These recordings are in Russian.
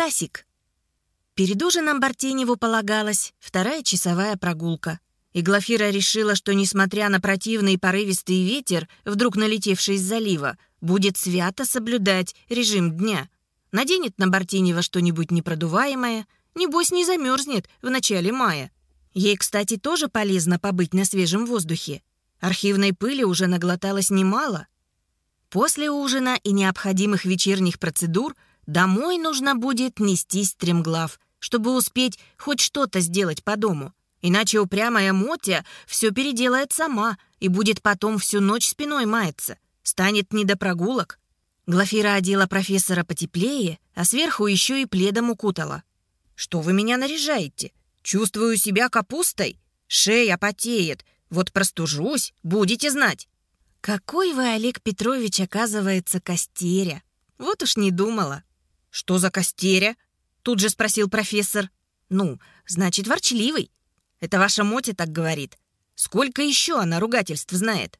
Стасик. Перед ужином Бартеневу полагалась вторая часовая прогулка. И Глафира решила, что, несмотря на противный порывистый ветер, вдруг налетевший из залива, будет свято соблюдать режим дня. Наденет на Бартенева что-нибудь непродуваемое, небось не замерзнет в начале мая. Ей, кстати, тоже полезно побыть на свежем воздухе. Архивной пыли уже наглоталось немало. После ужина и необходимых вечерних процедур домой нужно будет нестись стремглав, чтобы успеть хоть что-то сделать по дому. Иначе упрямая Мотя все переделает сама и будет потом всю ночь спиной маяться. Станет не до прогулок. Глафира одела профессора потеплее, а сверху еще и пледом укутала. «Что вы меня наряжаете? Чувствую себя капустой. Шея потеет. Вот простужусь, будете знать». «Какой вы, Олег Петрович, оказывается, костеря. Вот уж не думала». «Что за костеря?» Тут же спросил профессор. «Ну, значит, ворчливый. Это ваша Мотя так говорит. Сколько еще она ругательств знает?»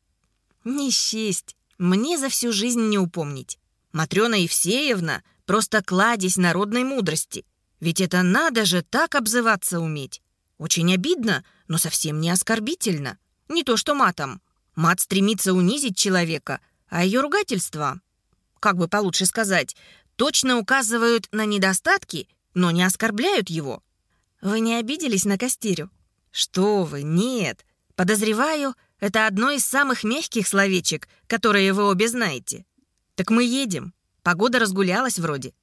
«Не счесть. Мне за всю жизнь не упомнить. Матрёна Евсеевна просто кладезь народной мудрости. Ведь это надо же так обзываться уметь. Очень обидно, но совсем не оскорбительно. Не то что матом. Мат стремится унизить человека, а ее ругательства, как бы получше сказать, точно указывают на недостатки, но не оскорбляют его. Вы не обиделись на Костерю? Что вы, нет. Подозреваю, это одно из самых мягких словечек, которые вы обе знаете. Так мы едем. Погода разгулялась вроде.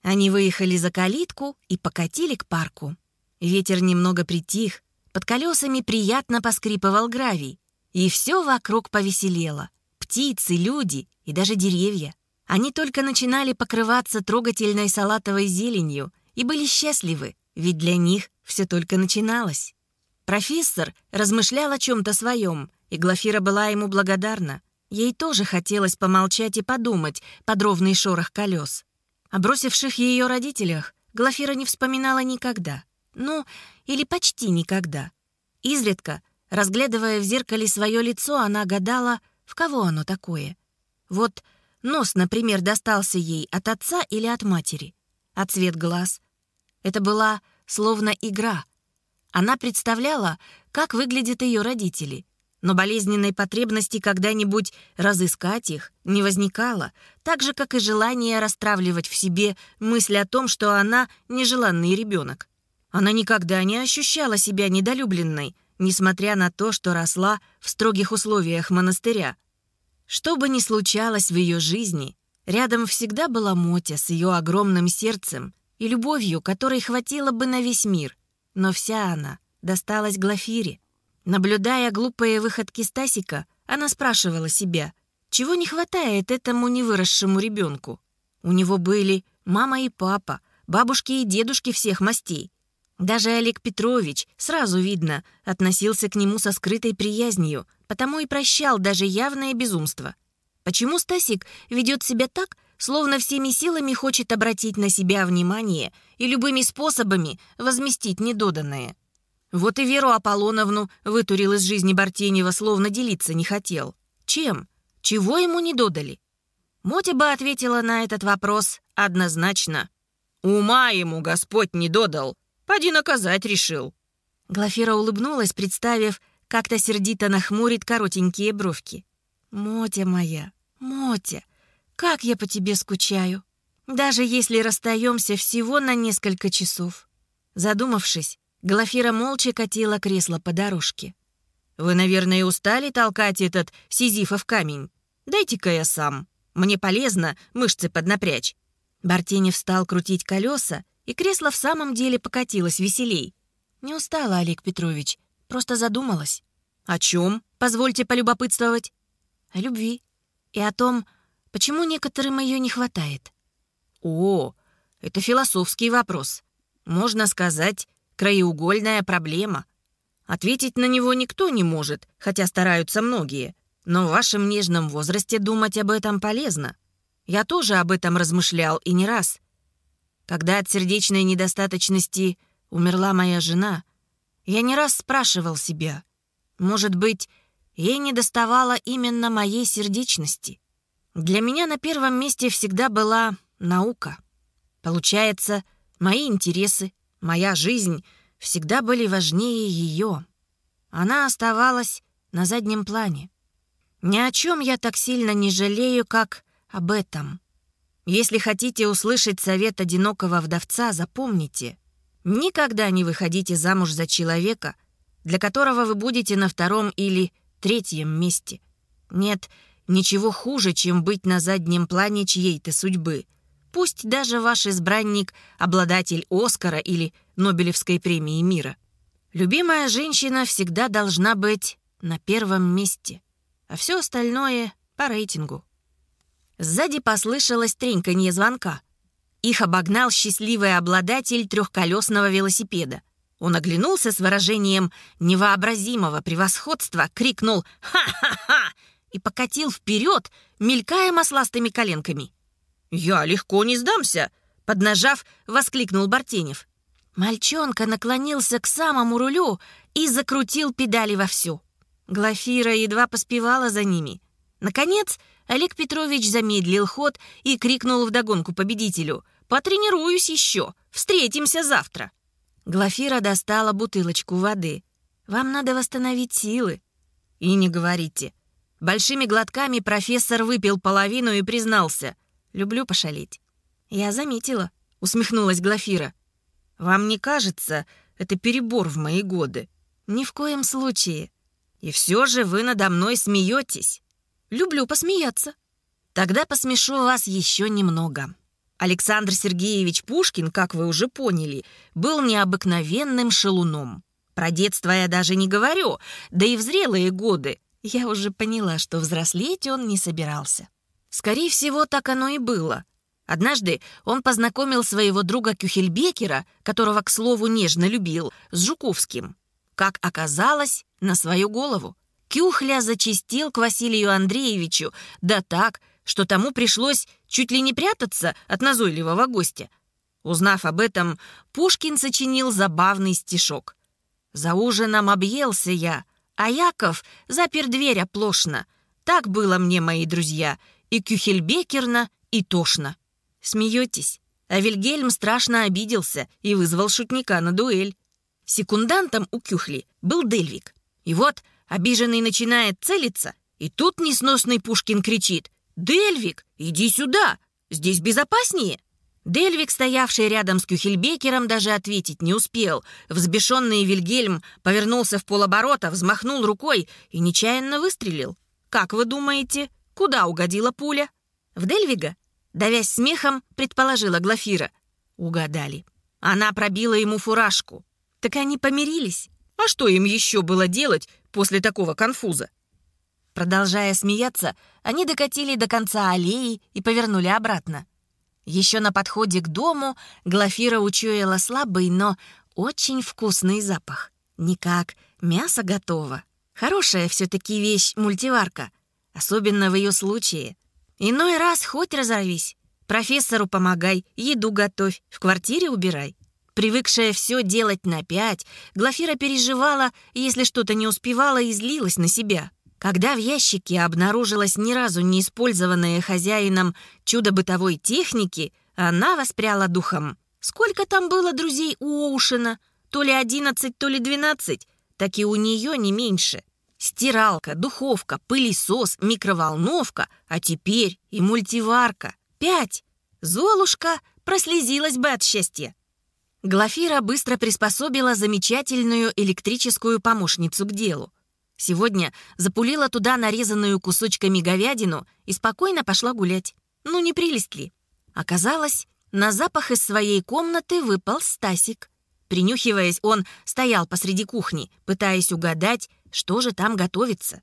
Они выехали за калитку и покатили к парку. Ветер немного притих, под колесами приятно поскрипывал гравий, и все вокруг повеселело. Птицы, люди и даже деревья. Они только начинали покрываться трогательной салатовой зеленью и были счастливы, ведь для них все только начиналось. Профессор размышлял о чем-то своем, и Глафира была ему благодарна. Ей тоже хотелось помолчать и подумать под ровный шорох колес. О бросивших ее родителях Глафира не вспоминала никогда. Ну, или почти никогда. Изредка, разглядывая в зеркале свое лицо, она гадала, в кого оно такое. Вот нос, например, достался ей от отца или от матери. А цвет глаз — это была словно игра. Она представляла, как выглядят ее родители, но болезненной потребности когда-нибудь разыскать их не возникало, так же, как и желание расстравливать в себе мысль о том, что она нежеланный ребенок. Она никогда не ощущала себя недолюбленной, несмотря на то, что росла в строгих условиях монастыря. Что бы ни случалось в ее жизни, рядом всегда была Мотя с ее огромным сердцем и любовью, которой хватило бы на весь мир, но вся она досталась Глафире. Наблюдая глупые выходки Стасика, она спрашивала себя, чего не хватает этому невыросшему ребенку. У него были мама и папа, бабушки и дедушки всех мастей. Даже Олег Петрович, сразу видно, относился к нему со скрытой приязнью, потому и прощал даже явное безумство. Почему Стасик ведет себя так, словно всеми силами хочет обратить на себя внимание и любыми способами возместить недоданное? Вот и Веру Аполлоновну вытурил из жизни Бартенева, словно делиться не хотел. Чем? Чего ему не додали? Мотя бы ответила на этот вопрос однозначно. «Ума ему Господь не додал, поди наказать решил». Глафира улыбнулась, представив, как-то сердито нахмурит коротенькие бровки. «Мотя моя, Мотя, как я по тебе скучаю, даже если расстаемся всего на несколько часов». Задумавшись, Глафира молча катила кресло по дорожке. «Вы, наверное, устали толкать этот сизифов камень? Дайте-ка я сам. Мне полезно мышцы поднапрячь». Бартенев стал крутить колеса, и кресло в самом деле покатилось веселей. «Не устала, Олег Петрович, просто задумалась». «О чем? Позвольте полюбопытствовать». «О любви. И о том, почему некоторым ее не хватает». «О, это философский вопрос. Можно сказать, краеугольная проблема. Ответить на него никто не может, хотя стараются многие. Но в вашем нежном возрасте думать об этом полезно. Я тоже об этом размышлял и не раз. Когда от сердечной недостаточности умерла моя жена, я не раз спрашивал себя, может быть, ей не доставало именно моей сердечности. Для меня на первом месте всегда была наука. Получается, мои интересы, моя жизнь всегда были важнее ее. Она оставалась на заднем плане. Ни о чем я так сильно не жалею, как об этом. Если хотите услышать совет одинокого вдовца, запомните. Никогда не выходите замуж за человека, для которого вы будете на втором или третьем месте. Нет ничего хуже, чем быть на заднем плане чьей-то судьбы. Пусть даже ваш избранник — обладатель Оскара или Нобелевской премии мира. Любимая женщина всегда должна быть на первом месте, а все остальное — по рейтингу. Сзади послышалось треньканье звонка. Их обогнал счастливый обладатель трехколесного велосипеда. Он оглянулся с выражением невообразимого превосходства, крикнул «Ха-ха-ха!» и покатил вперед, мелькая масластыми коленками. «Я легко не сдамся!» — поднажав, воскликнул Бартенев. Мальчонка наклонился к самому рулю и закрутил педали вовсю. Глафира едва поспевала за ними. Наконец, Олег Петрович замедлил ход и крикнул вдогонку победителю. «Потренируюсь еще! Встретимся завтра!» Глафира достала бутылочку воды. «Вам надо восстановить силы». «И не говорите». Большими глотками профессор выпил половину и признался. «Люблю пошалить». «Я заметила», — усмехнулась Глафира. «Вам не кажется, это перебор в мои годы?» «Ни в коем случае». «И все же вы надо мной смеетесь». Люблю посмеяться. Тогда посмешу вас еще немного. Александр Сергеевич Пушкин, как вы уже поняли, был необыкновенным шалуном. Про детство я даже не говорю, да и в зрелые годы. Я уже поняла, что взрослеть он не собирался. Скорее всего, так оно и было. Однажды он познакомил своего друга Кюхельбекера, которого, к слову, нежно любил, с Жуковским. Как оказалось, на свою голову. Кюхля зачистил к Василию Андреевичу, да так, что тому пришлось чуть ли не прятаться от назойливого гостя. Узнав об этом, Пушкин сочинил забавный стишок. «За ужином объелся я, а Яков запер дверь оплошно. Так было мне, мои друзья, и кюхельбекерно, и тошно». Смеетесь? А Вильгельм страшно обиделся и вызвал шутника на дуэль. Секундантом у Кюхли был Дельвик. И вот Обиженный начинает целиться, и тут несносный Пушкин кричит «Дельвик, иди сюда! Здесь безопаснее!» Дельвик, стоявший рядом с Кюхельбекером, даже ответить не успел. Взбешенный Вильгельм повернулся в полоборота, взмахнул рукой и нечаянно выстрелил. «Как вы думаете, куда угодила пуля?» «В Дельвига?» Давясь смехом, предположила Глафира. Угадали. Она пробила ему фуражку. Так они помирились. А что им еще было делать после такого конфуза. Продолжая смеяться, они докатили до конца аллеи и повернули обратно. Еще на подходе к дому Глафира учуяла слабый, но очень вкусный запах. Никак, мясо готово. Хорошая все-таки вещь мультиварка, особенно в ее случае. Иной раз хоть разорвись. Профессору помогай, еду готовь, в квартире убирай. Привыкшая все делать на пять, Глафира переживала, если что-то не успевала, и злилась на себя. Когда в ящике обнаружилось ни разу не использованное хозяином чудо бытовой техники, она воспряла духом. Сколько там было друзей у Оушена? То ли одиннадцать, то ли двенадцать. Так и у нее не меньше. Стиралка, духовка, пылесос, микроволновка, а теперь и мультиварка. Пять. Золушка прослезилась бы от счастья. Глафира быстро приспособила замечательную электрическую помощницу к делу. Сегодня запулила туда нарезанную кусочками говядину и спокойно пошла гулять. Ну, не прелесть ли? Оказалось, на запах из своей комнаты выпал Стасик. Принюхиваясь, он стоял посреди кухни, пытаясь угадать, что же там готовится.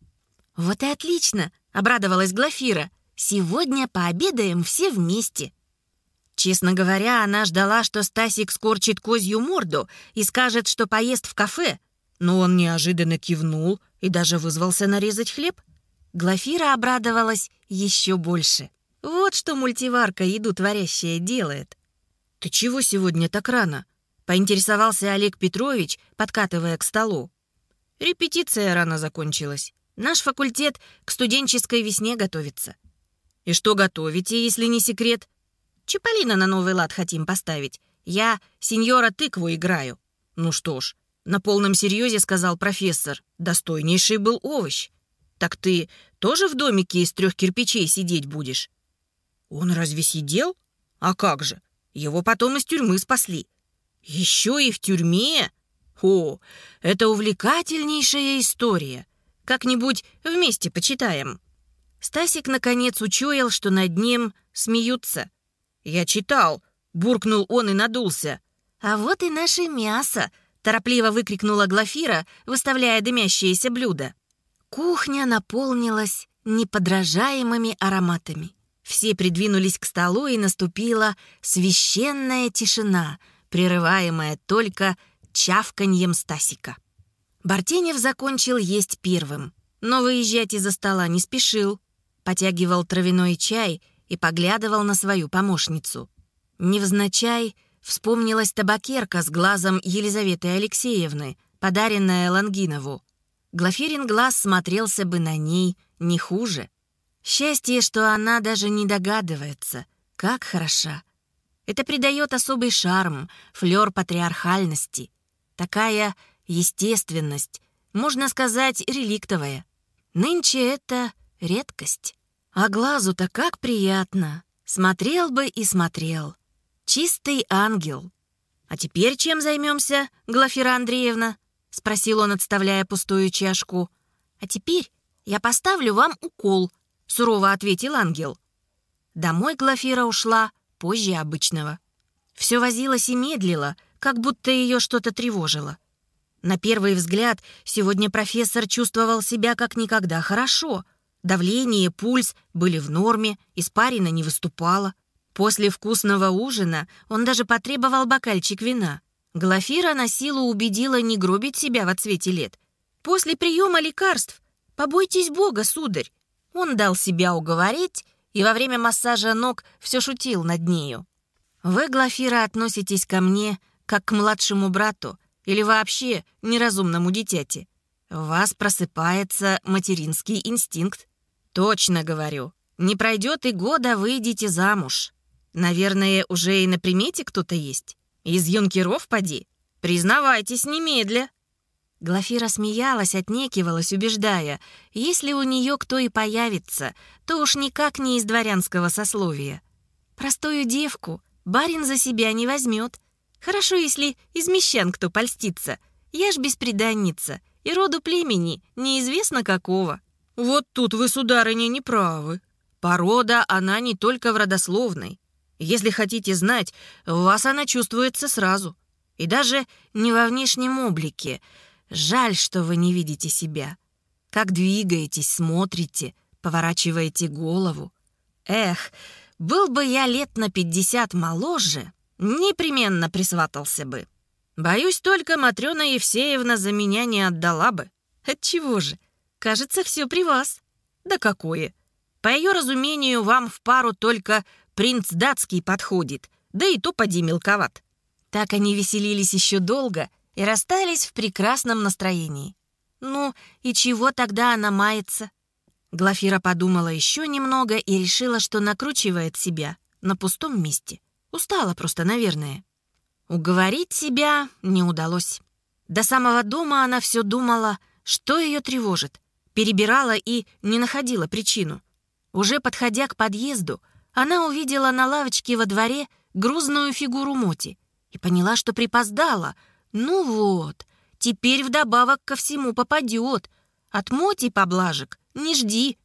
«Вот и отлично!» — обрадовалась Глафира. «Сегодня пообедаем все вместе». Честно говоря, она ждала, что Стасик скорчит козью морду и скажет, что поест в кафе. Но он неожиданно кивнул и даже вызвался нарезать хлеб. Глафира обрадовалась еще больше. Вот что мультиварка еду творящая делает. «Ты чего сегодня так рано?» — поинтересовался Олег Петрович, подкатывая к столу. «Репетиция рано закончилась. Наш факультет к студенческой весне готовится». «И что готовите, если не секрет?» Чиполлино на новый лад хотим поставить. Я сеньора тыкву играю». «Ну что ж», — на полном серьезе сказал профессор, «достойнейший был овощ. Так ты тоже в домике из трех кирпичей сидеть будешь?» «Он разве сидел? А как же? Его потом из тюрьмы спасли». «Еще и в тюрьме? О, это увлекательнейшая история. Как-нибудь вместе почитаем». Стасик, наконец, учуял, что над ним смеются. «Я читал», — буркнул он и надулся. «А вот и наше мясо», — торопливо выкрикнула Глафира, выставляя дымящееся блюдо. Кухня наполнилась неподражаемыми ароматами. Все придвинулись к столу, и наступила священная тишина, прерываемая только чавканьем Стасика. Бартенев закончил есть первым, но выезжать из-за стола не спешил. Потягивал травяной чай и поглядывал на свою помощницу. Невзначай вспомнилась табакерка с глазом Елизаветы Алексеевны, подаренная Лангинову. Глафирин глаз смотрелся бы на ней не хуже. Счастье, что она даже не догадывается, как хороша. Это придает особый шарм, флер патриархальности. Такая естественность, можно сказать, реликтовая. Нынче это редкость. А глазу-то как приятно. Смотрел бы и смотрел. Чистый ангел. А теперь чем займемся, Глафира Андреевна? Спросил он, отставляя пустую чашку. А теперь я поставлю вам укол, — сурово ответил ангел. Домой Глафира ушла позже обычного. Все возилось и медлило, как будто ее что-то тревожило. На первый взгляд, сегодня профессор чувствовал себя как никогда хорошо. Давление, пульс были в норме, испарина не выступала. После вкусного ужина он даже потребовал бокальчик вина. Глафира на силу убедила не гробить себя во цвете лет. После приема лекарств «Побойтесь Бога, сударь!» Он дал себя уговорить и во время массажа ног все шутил над нею. «Вы, Глафира, относитесь ко мне как к младшему брату или вообще неразумному дитяти. В вас просыпается материнский инстинкт. Точно говорю, не пройдет и года, выйдете замуж. Наверное, уже и на примете кто-то есть. Из юнкеров поди. Признавайтесь немедля». Глафира смеялась, отнекивалась, убеждая, если у нее кто и появится, то уж никак не из дворянского сословия. Простую девку барин за себя не возьмет. Хорошо, если из мещан кто польстится. Я ж бесприданница, и роду племени неизвестно какого. Вот тут вы, сударыня, не правы. Порода она не только в родословной. Если хотите знать, в вас она чувствуется сразу. И даже не во внешнем облике — Жаль, что вы не видите себя. Как двигаетесь, смотрите, поворачиваете голову. Эх, был бы я лет на пятьдесят моложе, непременно присватался бы. Боюсь, только Матрёна Евсеевна за меня не отдала бы. Отчего же? Кажется, все при вас. Да какое? По ее разумению, вам в пару только принц датский подходит, да и то поди мелковат. Так они веселились еще долго — и расстались в прекрасном настроении. Ну, и чего тогда она мается? Глафира подумала еще немного и решила, что накручивает себя на пустом месте. Устала просто, наверное. Уговорить себя не удалось. До самого дома она все думала, что ее тревожит. Перебирала и не находила причину. Уже подходя к подъезду, она увидела на лавочке во дворе грузную фигуру Моти и поняла, что припоздала — ну вот, теперь вдобавок ко всему попадет. От моти поблажек не жди.